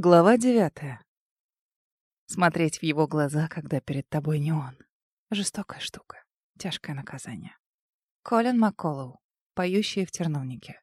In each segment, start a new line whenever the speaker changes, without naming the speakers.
Глава девятая. Смотреть в его глаза, когда перед тобой не он. Жестокая штука. Тяжкое наказание. Колин Макколоу, поющий в терновнике.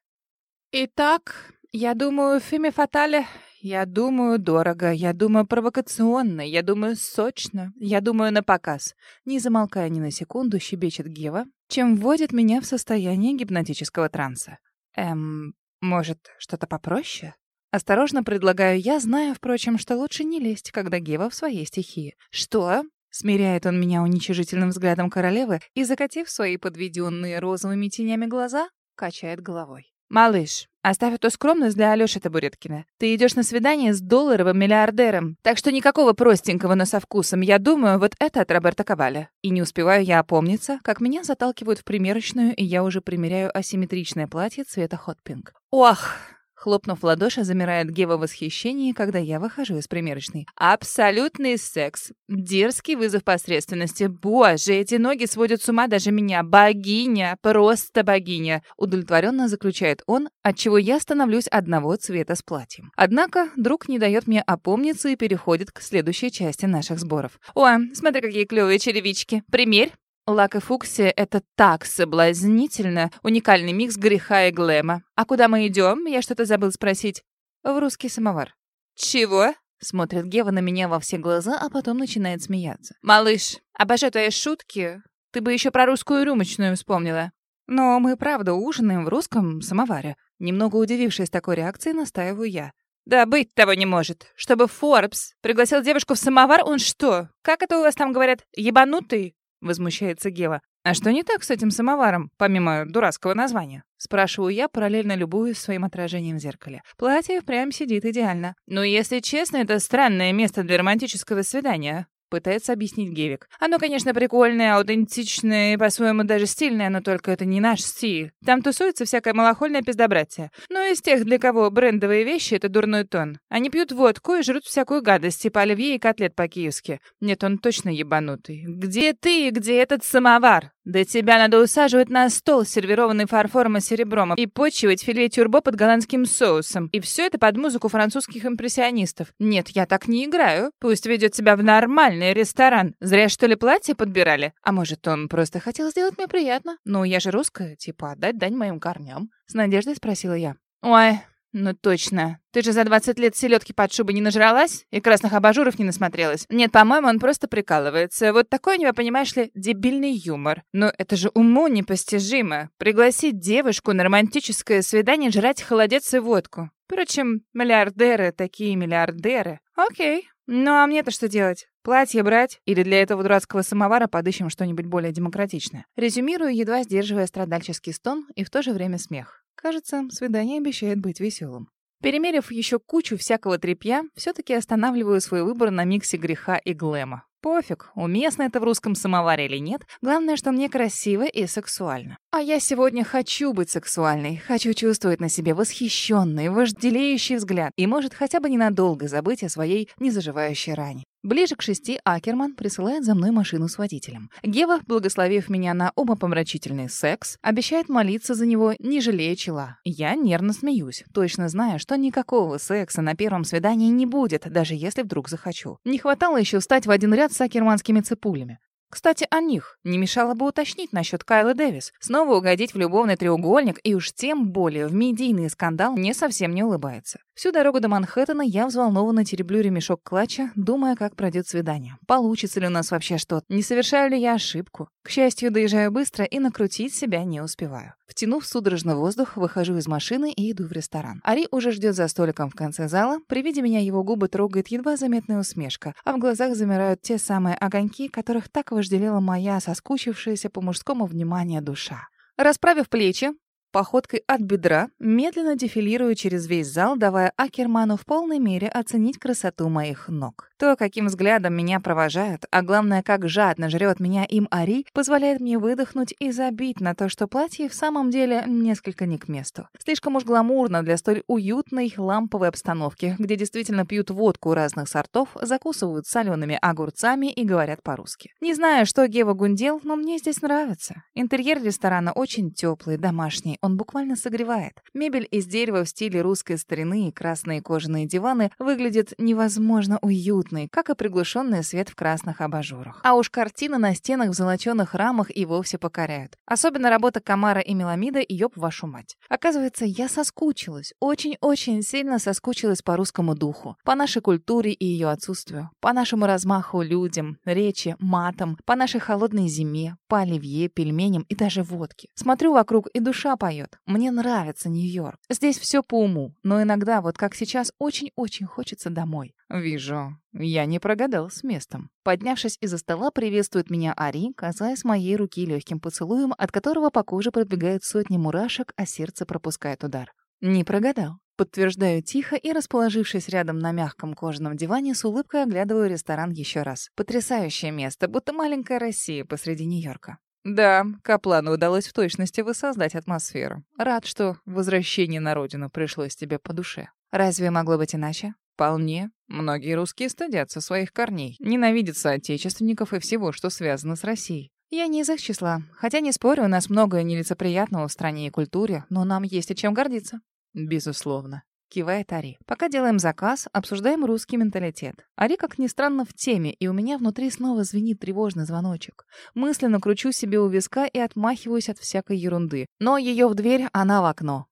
Итак, я думаю, Фиме Фатале, я думаю дорого, я думаю провокационно, я думаю сочно, я думаю на показ. Не замолкая ни на секунду, щебечет Гева, чем вводит меня в состояние гипнотического транса. Эм, может, что-то попроще? Осторожно предлагаю я, зная, впрочем, что лучше не лезть, когда Гева в своей стихии. «Что?» — смиряет он меня уничижительным взглядом королевы и, закатив свои подведенные розовыми тенями глаза, качает головой. «Малыш, оставь эту скромность для Алёши Табуреткина. Ты идешь на свидание с долларовым миллиардером, так что никакого простенького, но со вкусом. Я думаю, вот это от Роберта Коваля». И не успеваю я опомниться, как меня заталкивают в примерочную, и я уже примеряю асимметричное платье цвета хот-пинк. «Ох!» Хлопнув в ладоши, замирает Гева в восхищении, когда я выхожу из примерочной. Абсолютный секс. Дерзкий вызов посредственности. Боже, эти ноги сводят с ума даже меня. Богиня. Просто богиня. Удовлетворенно заключает он, отчего я становлюсь одного цвета с платьем. Однако друг не дает мне опомниться и переходит к следующей части наших сборов. О, смотри, какие клевые черевички. Примерь. Лак и фуксия — это так соблазнительно, уникальный микс греха и глэма. А куда мы идем? Я что-то забыл спросить. В русский самовар. Чего? Смотрит Гева на меня во все глаза, а потом начинает смеяться. «Малыш, обожаю твои шутки. Ты бы еще про русскую рюмочную вспомнила». «Но мы правда ужинаем в русском самоваре». Немного удивившись такой реакции, настаиваю я. «Да быть того не может. Чтобы Форбс пригласил девушку в самовар, он что? Как это у вас там говорят? Ебанутый?» — возмущается Гева. «А что не так с этим самоваром, помимо дурацкого названия?» Спрашиваю я, параллельно любуюсь своим отражением в зеркале. Платье прям сидит идеально. «Ну, если честно, это странное место для романтического свидания. Пытается объяснить Гевик. Оно, конечно, прикольное, аутентичное по-своему даже стильное, но только это не наш стиль. Там тусуется всякое малохольное пиздобратье. Но из тех, для кого брендовые вещи — это дурной тон. Они пьют водку и жрут всякую гадость, типа оливье и котлет по-киевски. Нет, он точно ебанутый. Где ты и где этот самовар? Да тебя надо усаживать на стол, сервированный фарфором и серебром, и почивать филе тюрбо под голландским соусом. И все это под музыку французских импрессионистов. Нет, я так не играю. Пусть ведет себя в нормальный ресторан. Зря, что ли, платье подбирали? А может, он просто хотел сделать мне приятно? Ну, я же русская, типа отдать дань моим корням. С надеждой спросила я. Ой, ну точно. Ты же за 20 лет селедки под шубой не нажралась и красных абажуров не насмотрелась. Нет, по-моему, он просто прикалывается. Вот такой у него, понимаешь ли, дебильный юмор. Но это же уму непостижимо. Пригласить девушку на романтическое свидание жрать холодец и водку. Впрочем, миллиардеры такие миллиардеры. Окей. Ну а мне-то что делать? Платье брать? Или для этого дурацкого самовара подыщем что-нибудь более демократичное? Резюмирую, едва сдерживая страдальческий стон и в то же время смех. Кажется, свидание обещает быть веселым. Перемерив еще кучу всякого тряпья, все-таки останавливаю свой выбор на миксе греха и глэма. Пофиг, уместно это в русском самоваре или нет. Главное, что мне красиво и сексуально. А я сегодня хочу быть сексуальной. Хочу чувствовать на себе восхищенный, вожделеющий взгляд. И, может, хотя бы ненадолго забыть о своей незаживающей ране. Ближе к шести Акерман присылает за мной машину с водителем. Гева, благословив меня на умопомрачительный секс, обещает молиться за него, не жалея чела. Я нервно смеюсь, точно зная, что никакого секса на первом свидании не будет, даже если вдруг захочу. Не хватало еще встать в один ряд с акерманскими цепулями. Кстати, о них. Не мешало бы уточнить насчет Кайлы Дэвис. Снова угодить в любовный треугольник и уж тем более в медийный скандал мне совсем не улыбается. Всю дорогу до Манхэттена я взволнованно тереблю ремешок клатча, думая, как пройдет свидание. Получится ли у нас вообще что-то? Не совершаю ли я ошибку? К счастью, доезжаю быстро и накрутить себя не успеваю. Втянув судорожно воздух, выхожу из машины и иду в ресторан. Ари уже ждет за столиком в конце зала. При виде меня его губы трогает едва заметная усмешка, а в глазах замирают те самые огоньки, которых так вожделела моя соскучившаяся по мужскому вниманию душа. Расправив плечи, походкой от бедра, медленно дефилирую через весь зал, давая Акерману в полной мере оценить красоту моих ног. То, каким взглядом меня провожают, а главное, как жадно жрет меня им Ари, позволяет мне выдохнуть и забить на то, что платье в самом деле несколько не к месту. Слишком уж гламурно для столь уютной ламповой обстановки, где действительно пьют водку разных сортов, закусывают солеными огурцами и говорят по-русски. Не знаю, что Гева гундел, но мне здесь нравится. Интерьер ресторана очень теплый, домашний, он буквально согревает. Мебель из дерева в стиле русской старины и красные кожаные диваны выглядят невозможно уютной, как и приглушенный свет в красных абажурах. А уж картины на стенах в золоченых рамах и вовсе покоряют. Особенно работа Камара и Меламида, ёб вашу мать. Оказывается, я соскучилась, очень-очень сильно соскучилась по русскому духу, по нашей культуре и ее отсутствию, по нашему размаху людям, речи, матам, по нашей холодной зиме, по оливье, пельменям и даже водке. Смотрю вокруг, и душа поет. Мне нравится Нью-Йорк. Здесь все по уму, но иногда, вот как сейчас, очень-очень хочется домой. Вижу, я не прогадал с местом. Поднявшись из-за стола, приветствует меня Ари, касаясь моей руки легким поцелуем, от которого по коже пробегают сотни мурашек, а сердце пропускает удар. Не прогадал. Подтверждаю тихо и, расположившись рядом на мягком кожаном диване, с улыбкой оглядываю ресторан еще раз. Потрясающее место, будто маленькая Россия посреди Нью-Йорка. Да, Каплану удалось в точности воссоздать атмосферу. Рад, что возвращение на родину пришлось тебе по душе. Разве могло быть иначе? Вполне. Многие русские стыдятся своих корней, ненавидят соотечественников и всего, что связано с Россией. Я не из их числа. Хотя, не спорю, у нас многое нелицеприятного в стране и культуре, но нам есть и чем гордиться. Безусловно. Кивает Ари. Пока делаем заказ, обсуждаем русский менталитет. Ари, как ни странно, в теме, и у меня внутри снова звенит тревожный звоночек. Мысленно кручу себе у виска и отмахиваюсь от всякой ерунды. Но ее в дверь, она в окно.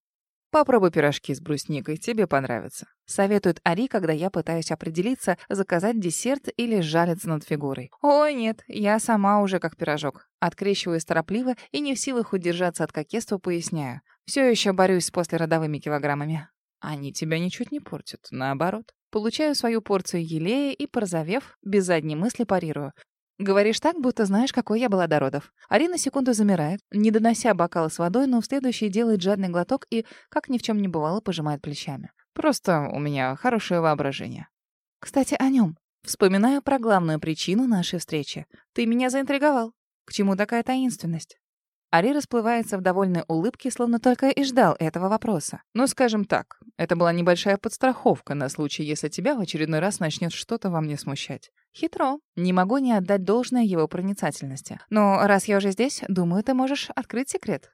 Попробуй пирожки с брусникой, тебе понравится. Советует Ари, когда я пытаюсь определиться, заказать десерт или жалиться над фигурой. Ой, нет, я сама уже как пирожок. Открещиваюсь торопливо и не в силах удержаться от кокетства, поясняю. Все еще борюсь с послеродовыми килограммами. Они тебя ничуть не портят, наоборот. Получаю свою порцию елея и, порозовев, без задней мысли парирую. Говоришь так, будто знаешь, какой я была до родов. Арина секунду замирает, не донося бокала с водой, но в следующий делает жадный глоток и, как ни в чем не бывало, пожимает плечами. Просто у меня хорошее воображение. Кстати, о нем. Вспоминаю про главную причину нашей встречи. Ты меня заинтриговал. К чему такая таинственность? Ари расплывается в довольной улыбке, словно только и ждал этого вопроса. Ну, скажем так, это была небольшая подстраховка на случай, если тебя в очередной раз начнет что-то во мне смущать. Хитро. Не могу не отдать должное его проницательности. Но раз я уже здесь, думаю, ты можешь открыть секрет.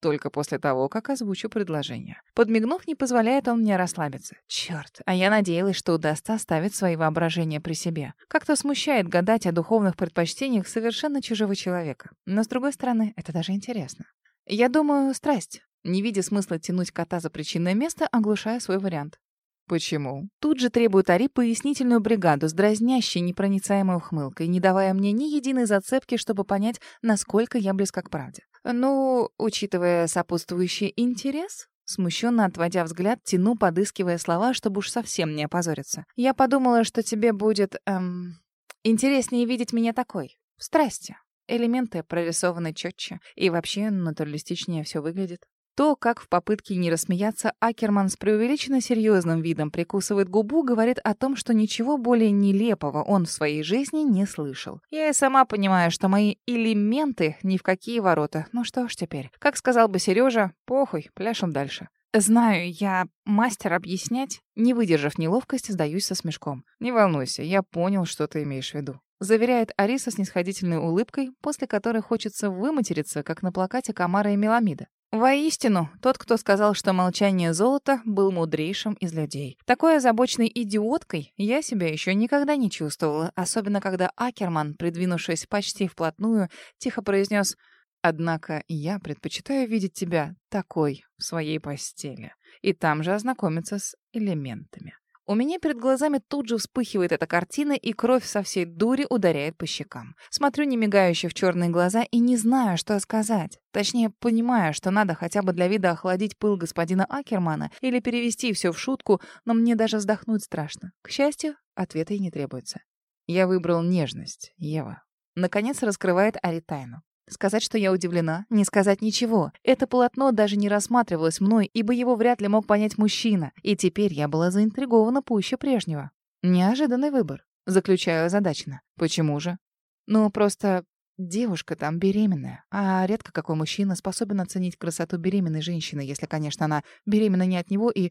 Только после того, как озвучу предложение. Подмигнув, не позволяет он мне расслабиться. Черт, а я надеялась, что удастся оставить свои воображения при себе. Как-то смущает гадать о духовных предпочтениях совершенно чужого человека. Но, с другой стороны, это даже интересно. Я думаю, страсть. Не видя смысла тянуть кота за причинное место, оглушая свой вариант. Почему? Тут же требует Ари пояснительную бригаду с дразнящей непроницаемой ухмылкой, не давая мне ни единой зацепки, чтобы понять, насколько я близка к правде. Ну, учитывая сопутствующий интерес, Смущенно отводя взгляд, тяну, подыскивая слова, чтобы уж совсем не опозориться. Я подумала, что тебе будет, эм, интереснее видеть меня такой, в страсти. Элементы прорисованы четче, и вообще натуралистичнее все выглядит. То, как в попытке не рассмеяться Акерман с преувеличенно серьезным видом прикусывает губу, говорит о том, что ничего более нелепого он в своей жизни не слышал. Я и сама понимаю, что мои элементы ни в какие ворота. Ну что ж теперь. Как сказал бы Сережа, похуй, пляшем дальше. Знаю, я мастер объяснять. Не выдержав неловкости, сдаюсь со смешком. Не волнуйся, я понял, что ты имеешь в виду. Заверяет Ариса с нисходительной улыбкой, после которой хочется выматериться, как на плакате Камара и Меламида. Воистину, тот, кто сказал, что молчание золота, был мудрейшим из людей. Такой озабоченной идиоткой я себя еще никогда не чувствовала, особенно когда Акерман, придвинувшись почти вплотную, тихо произнес «Однако я предпочитаю видеть тебя такой в своей постели и там же ознакомиться с элементами». У меня перед глазами тут же вспыхивает эта картина, и кровь со всей дури ударяет по щекам. Смотрю немигающе в черные глаза и не знаю, что сказать. Точнее, понимаю, что надо хотя бы для вида охладить пыл господина Акермана или перевести все в шутку, но мне даже вздохнуть страшно. К счастью, ответа и не требуется. Я выбрал нежность, Ева. Наконец раскрывает Ари тайну. Сказать, что я удивлена, не сказать ничего. Это полотно даже не рассматривалось мной, ибо его вряд ли мог понять мужчина. И теперь я была заинтригована пуще прежнего. Неожиданный выбор. Заключаю озадаченно. Почему же? Ну, просто девушка там беременная. А редко какой мужчина способен оценить красоту беременной женщины, если, конечно, она беременна не от него, и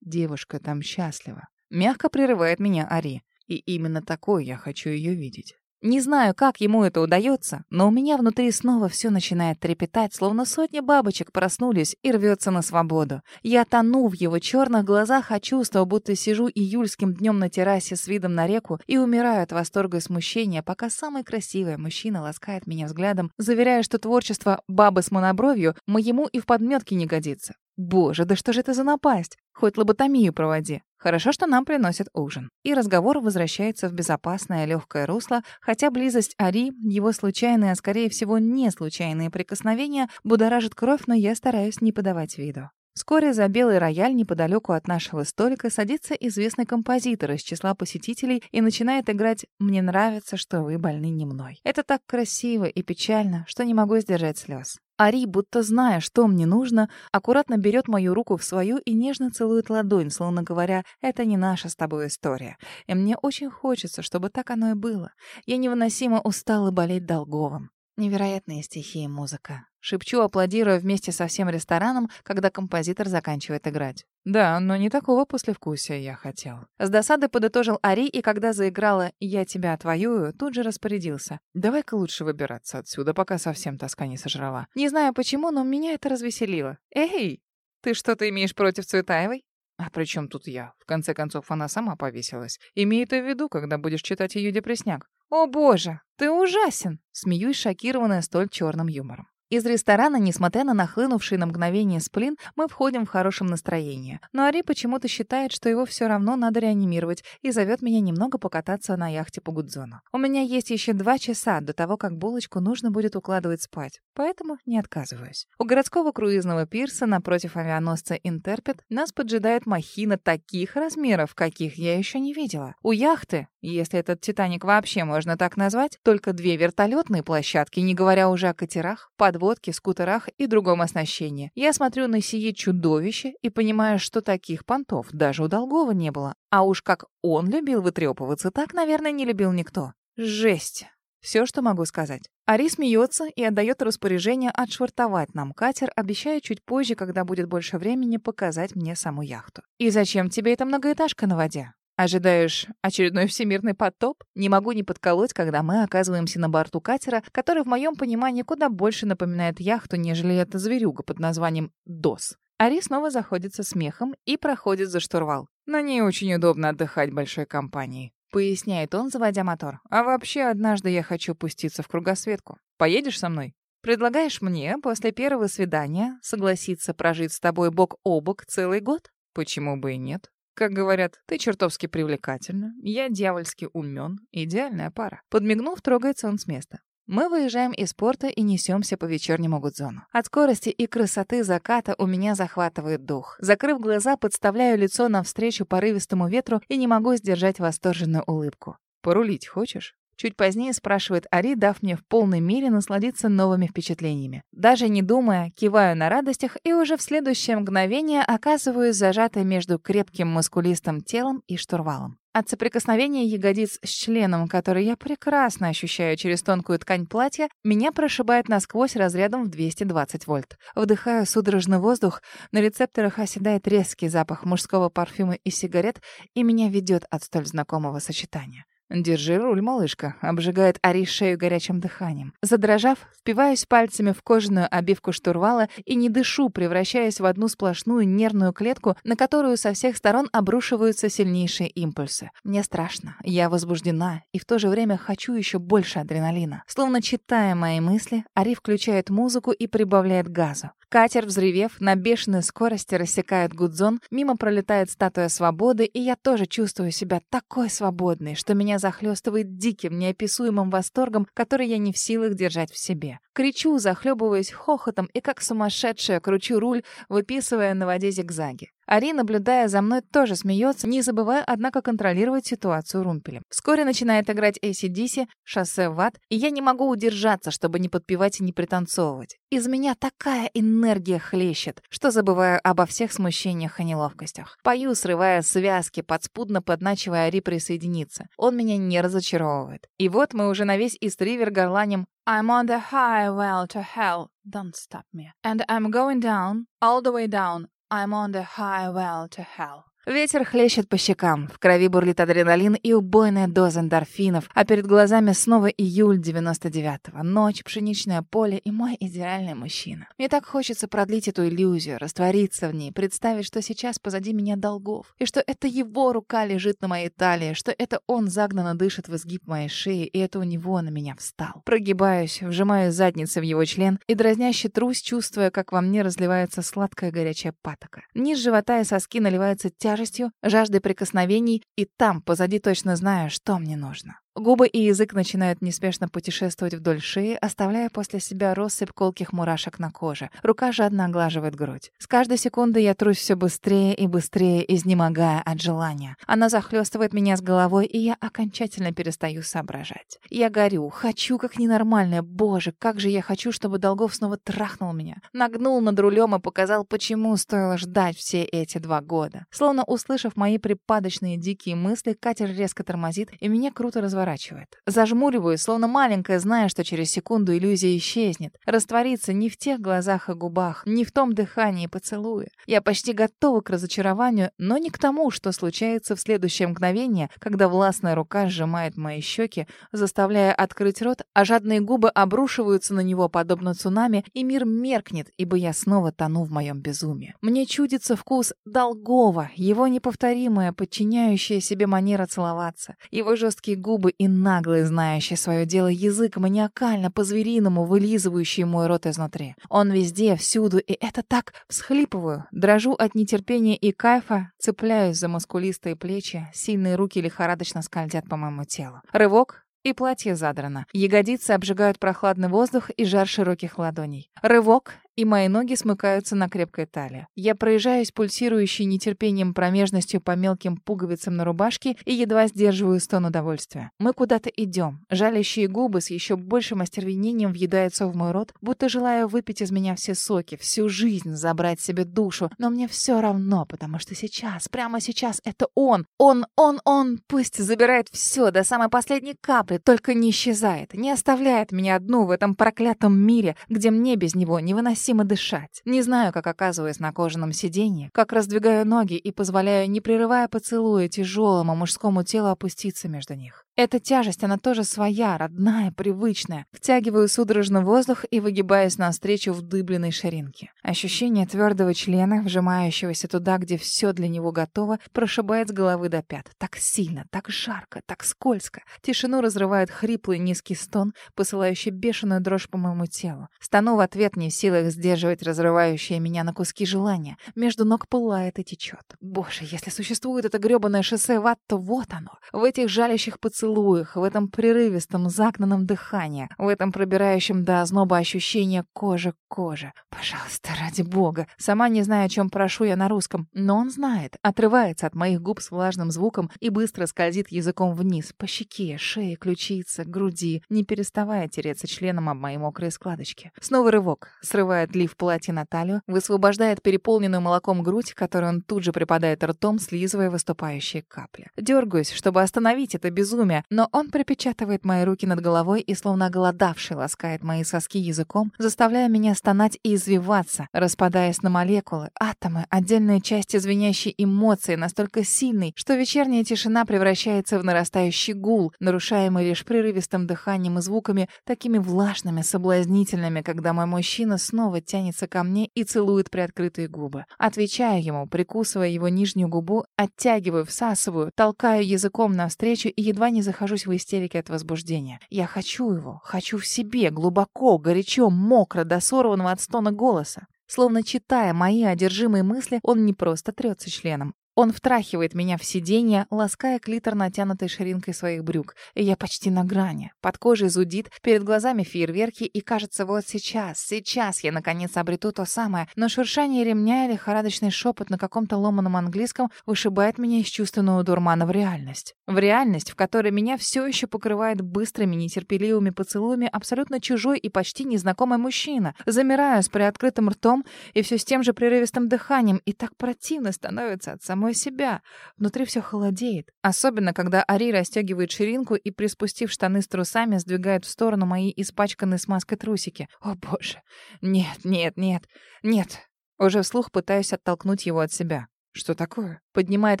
девушка там счастлива. Мягко прерывает меня Ари. И именно такой я хочу ее видеть. Не знаю, как ему это удается, но у меня внутри снова все начинает трепетать, словно сотни бабочек проснулись и рвется на свободу. Я тону в его черных глазах, а чувствую, будто сижу июльским днем на террасе с видом на реку и умираю от восторга и смущения, пока самый красивый мужчина ласкает меня взглядом, заверяя, что творчество бабы с монобровью моему и в подметке не годится. Боже, да что же это за напасть? Хоть лоботомию проводи. Хорошо, что нам приносят ужин. И разговор возвращается в безопасное легкое русло, хотя близость Ари, его случайные, а скорее всего не случайные прикосновения будоражит кровь, но я стараюсь не подавать виду. Вскоре за белый рояль неподалеку от нашего столика садится известный композитор из числа посетителей и начинает играть «Мне нравится, что вы больны не мной». Это так красиво и печально, что не могу сдержать слез. Ари, будто зная, что мне нужно, аккуратно берет мою руку в свою и нежно целует ладонь, словно говоря, это не наша с тобой история. И мне очень хочется, чтобы так оно и было. Я невыносимо устала болеть долговым. Невероятные стихи и музыка. Шепчу, аплодируя вместе со всем рестораном, когда композитор заканчивает играть. Да, но не такого послевкусия я хотел. С досады подытожил Ари, и когда заиграла «Я тебя отвоюю», тут же распорядился. Давай-ка лучше выбираться отсюда, пока совсем тоска не сожрала. Не знаю почему, но меня это развеселило. Эй, ты что-то имеешь против Цветаевой? А при чем тут я? В конце концов, она сама повесилась. Имей это в виду, когда будешь читать ее депресняк. О боже, ты ужасен! Смеюсь, шокированная столь черным юмором. Из ресторана, несмотря на нахлынувший на мгновение сплин, мы входим в хорошем настроении. Но Ари почему-то считает, что его все равно надо реанимировать и зовет меня немного покататься на яхте по Гудзону. У меня есть еще два часа до того, как булочку нужно будет укладывать спать, поэтому не отказываюсь. У городского круизного пирса напротив авианосца «Интерпет» нас поджидает махина таких размеров, каких я еще не видела. У яхты, если этот «Титаник» вообще можно так назвать, только две вертолетные площадки, не говоря уже о катерах, подводке, скутерах и другом оснащении. Я смотрю на сие чудовище и понимаю, что таких понтов даже у Долгова не было. А уж как он любил вытрепываться, так, наверное, не любил никто. Жесть. Все, что могу сказать. Ари смеется и отдает распоряжение отшвартовать нам катер, обещая чуть позже, когда будет больше времени, показать мне саму яхту. «И зачем тебе эта многоэтажка на воде?» Ожидаешь очередной всемирный потоп? Не могу не подколоть, когда мы оказываемся на борту катера, который в моем понимании куда больше напоминает яхту, нежели эта зверюга под названием «Дос». Ари снова заходится смехом и проходит за штурвал. На ней очень удобно отдыхать большой компанией. Поясняет он, заводя мотор. А вообще, однажды я хочу пуститься в кругосветку. Поедешь со мной? Предлагаешь мне после первого свидания согласиться прожить с тобой бок о бок целый год? Почему бы и нет? Как говорят, ты чертовски привлекательна, я дьявольски умен, идеальная пара. Подмигнув, трогается он с места. Мы выезжаем из порта и несемся по вечернему Гудзону. От скорости и красоты заката у меня захватывает дух. Закрыв глаза, подставляю лицо навстречу порывистому ветру и не могу сдержать восторженную улыбку. «Порулить хочешь?» Чуть позднее спрашивает Ари, дав мне в полной мере насладиться новыми впечатлениями. Даже не думая, киваю на радостях и уже в следующее мгновение оказываюсь зажатой между крепким мускулистым телом и штурвалом. От соприкосновения ягодиц с членом, который я прекрасно ощущаю через тонкую ткань платья, меня прошибает насквозь разрядом в 220 вольт. Вдыхаю судорожный воздух, на рецепторах оседает резкий запах мужского парфюма и сигарет, и меня ведет от столь знакомого сочетания. «Держи руль, малышка», — обжигает Ари шею горячим дыханием. Задрожав, впиваюсь пальцами в кожаную обивку штурвала и не дышу, превращаясь в одну сплошную нервную клетку, на которую со всех сторон обрушиваются сильнейшие импульсы. Мне страшно, я возбуждена и в то же время хочу еще больше адреналина. Словно читая мои мысли, Ари включает музыку и прибавляет газу. Катер, взрывев, на бешеной скорости рассекает Гудзон, мимо пролетает статуя свободы, и я тоже чувствую себя такой свободной, что меня захлестывает диким, неописуемым восторгом, который я не в силах держать в себе. Кричу, захлебываясь хохотом, и как сумасшедшая кручу руль, выписывая на воде зигзаги. Ари, наблюдая за мной, тоже смеется, не забывая, однако, контролировать ситуацию румпелем. Вскоре начинает играть ACDC, шоссе в ад, и я не могу удержаться, чтобы не подпевать и не пританцовывать. Из меня такая энергия хлещет, что забываю обо всех смущениях и неловкостях. Пою, срывая связки, подспудно подначивая Ари присоединиться. Он меня не разочаровывает. И вот мы уже на весь Ист-Ривер горланим I'm on the highway to hell, don't stop me. And I'm going down, all the way down, I am on the high well to hell. Ветер хлещет по щекам, в крови бурлит адреналин и убойная доза эндорфинов, а перед глазами снова июль 99-го, ночь, пшеничное поле и мой идеальный мужчина. Мне так хочется продлить эту иллюзию, раствориться в ней, представить, что сейчас позади меня долгов, и что это его рука лежит на моей талии, что это он загнанно дышит в изгиб моей шеи, и это у него на меня встал. Прогибаюсь, вжимаю задницу в его член и дразняще трусь, чувствуя, как во мне разливается сладкая горячая патока. Низ живота и соски наливаются тяжестью, тяжестью, жаждой прикосновений, и там, позади точно знаю, что мне нужно. Губы и язык начинают неспешно путешествовать вдоль шеи, оставляя после себя россыпь колких мурашек на коже. Рука жадно оглаживает грудь. С каждой секунды я трусь все быстрее и быстрее, изнемогая от желания. Она захлестывает меня с головой, и я окончательно перестаю соображать. Я горю, хочу как ненормальная. Боже, как же я хочу, чтобы Долгов снова трахнул меня. Нагнул над рулем и показал, почему стоило ждать все эти два года. Словно услышав мои припадочные дикие мысли, катер резко тормозит, и меня круто разворачивает разворачивает. Зажмуриваюсь, словно маленькая, зная, что через секунду иллюзия исчезнет. Растворится не в тех глазах и губах, не в том дыхании и поцелуе. Я почти готова к разочарованию, но не к тому, что случается в следующее мгновение, когда властная рука сжимает мои щеки, заставляя открыть рот, а жадные губы обрушиваются на него, подобно цунами, и мир меркнет, ибо я снова тону в моем безумии. Мне чудится вкус долгого, его неповторимая, подчиняющая себе манера целоваться, его жесткие губы и наглый, знающий свое дело язык, маниакально, по-звериному вылизывающий мой рот изнутри. Он везде, всюду, и это так всхлипываю. Дрожу от нетерпения и кайфа, цепляюсь за мускулистые плечи, сильные руки лихорадочно скользят по моему телу. Рывок, и платье задрано. Ягодицы обжигают прохладный воздух и жар широких ладоней. Рывок, и мои ноги смыкаются на крепкой талии. Я проезжаюсь пульсирующей нетерпением промежностью по мелким пуговицам на рубашке и едва сдерживаю стон удовольствия. Мы куда-то идем. Жалящие губы с еще большим остервенением въедаются в мой рот, будто желая выпить из меня все соки, всю жизнь забрать себе душу. Но мне все равно, потому что сейчас, прямо сейчас, это он. Он, он, он пусть забирает все до самой последней капли, только не исчезает, не оставляет меня одну в этом проклятом мире, где мне без него невыносимо невыносимо дышать. Не знаю, как оказываюсь на кожаном сиденье, как раздвигаю ноги и позволяю, не прерывая поцелуя, тяжелому мужскому телу опуститься между них. Эта тяжесть, она тоже своя, родная, привычная. Втягиваю судорожно воздух и выгибаюсь навстречу вдыбленной ширинке. Ощущение твердого члена, вжимающегося туда, где все для него готово, прошибает с головы до пят. Так сильно, так жарко, так скользко. Тишину разрывает хриплый низкий стон, посылающий бешеную дрожь по моему телу. Стану в ответ не в силах сдерживать разрывающее меня на куски желания. Между ног пылает и течет. Боже, если существует это грёбаное шоссе в ад, то вот оно. В этих жалящих поцелуях поцелуях, в этом прерывистом, загнанном дыхании, в этом пробирающем до озноба ощущения кожи к коже. Пожалуйста, ради бога. Сама не знаю, о чем прошу я на русском, но он знает. Отрывается от моих губ с влажным звуком и быстро скользит языком вниз, по щеке, шее, ключице, груди, не переставая тереться членом об мои мокрые складочки. Снова рывок. Срывает лиф платье на талию, высвобождает переполненную молоком грудь, которую он тут же припадает ртом, слизывая выступающие капли. Дергаюсь, чтобы остановить это безумие, время, но он припечатывает мои руки над головой и, словно голодавший, ласкает мои соски языком, заставляя меня стонать и извиваться, распадаясь на молекулы, атомы, отдельные части звенящей эмоции настолько сильной, что вечерняя тишина превращается в нарастающий гул, нарушаемый лишь прерывистым дыханием и звуками, такими влажными, соблазнительными, когда мой мужчина снова тянется ко мне и целует приоткрытые губы. Отвечаю ему, прикусывая его нижнюю губу, оттягиваю, всасываю, толкаю языком навстречу и едва не захожусь в истерике от возбуждения. Я хочу его, хочу в себе, глубоко, горячо, мокро, до сорванного от стона голоса. Словно читая мои одержимые мысли, он не просто трется членом, он втрахивает меня в сиденье, лаская клитор натянутой ширинкой своих брюк. И я почти на грани. Под кожей зудит, перед глазами фейерверки, и кажется, вот сейчас, сейчас я наконец обрету то самое. Но шуршание ремня или лихорадочный шепот на каком-то ломаном английском вышибает меня из чувственного дурмана в реальность. В реальность, в которой меня все еще покрывает быстрыми, нетерпеливыми поцелуями абсолютно чужой и почти незнакомый мужчина. Замираю с приоткрытым ртом и все с тем же прерывистым дыханием, и так противно становится от самой самой себя. Внутри все холодеет. Особенно, когда Ари расстегивает ширинку и, приспустив штаны с трусами, сдвигает в сторону мои испачканные смазкой трусики. О, боже. Нет, нет, нет, нет. Уже вслух пытаюсь оттолкнуть его от себя. «Что такое?» Поднимает